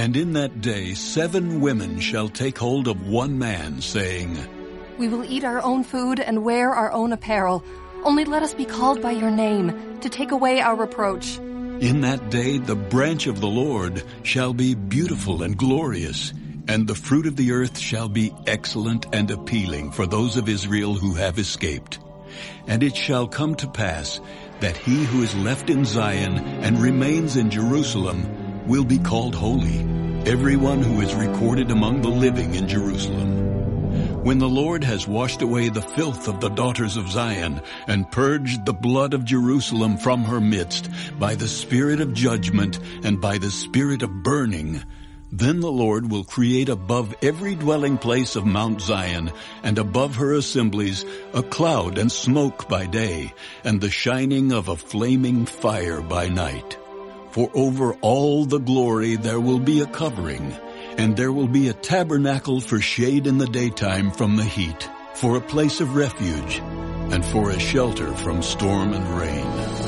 And in that day seven women shall take hold of one man, saying, We will eat our own food and wear our own apparel. Only let us be called by your name, to take away our reproach. In that day the branch of the Lord shall be beautiful and glorious, and the fruit of the earth shall be excellent and appealing for those of Israel who have escaped. And it shall come to pass that he who is left in Zion and remains in Jerusalem will be called holy, everyone who is recorded among the living in Jerusalem. When the Lord has washed away the filth of the daughters of Zion and purged the blood of Jerusalem from her midst by the spirit of judgment and by the spirit of burning, then the Lord will create above every dwelling place of Mount Zion and above her assemblies a cloud and smoke by day and the shining of a flaming fire by night. For over all the glory there will be a covering, and there will be a tabernacle for shade in the daytime from the heat, for a place of refuge, and for a shelter from storm and rain.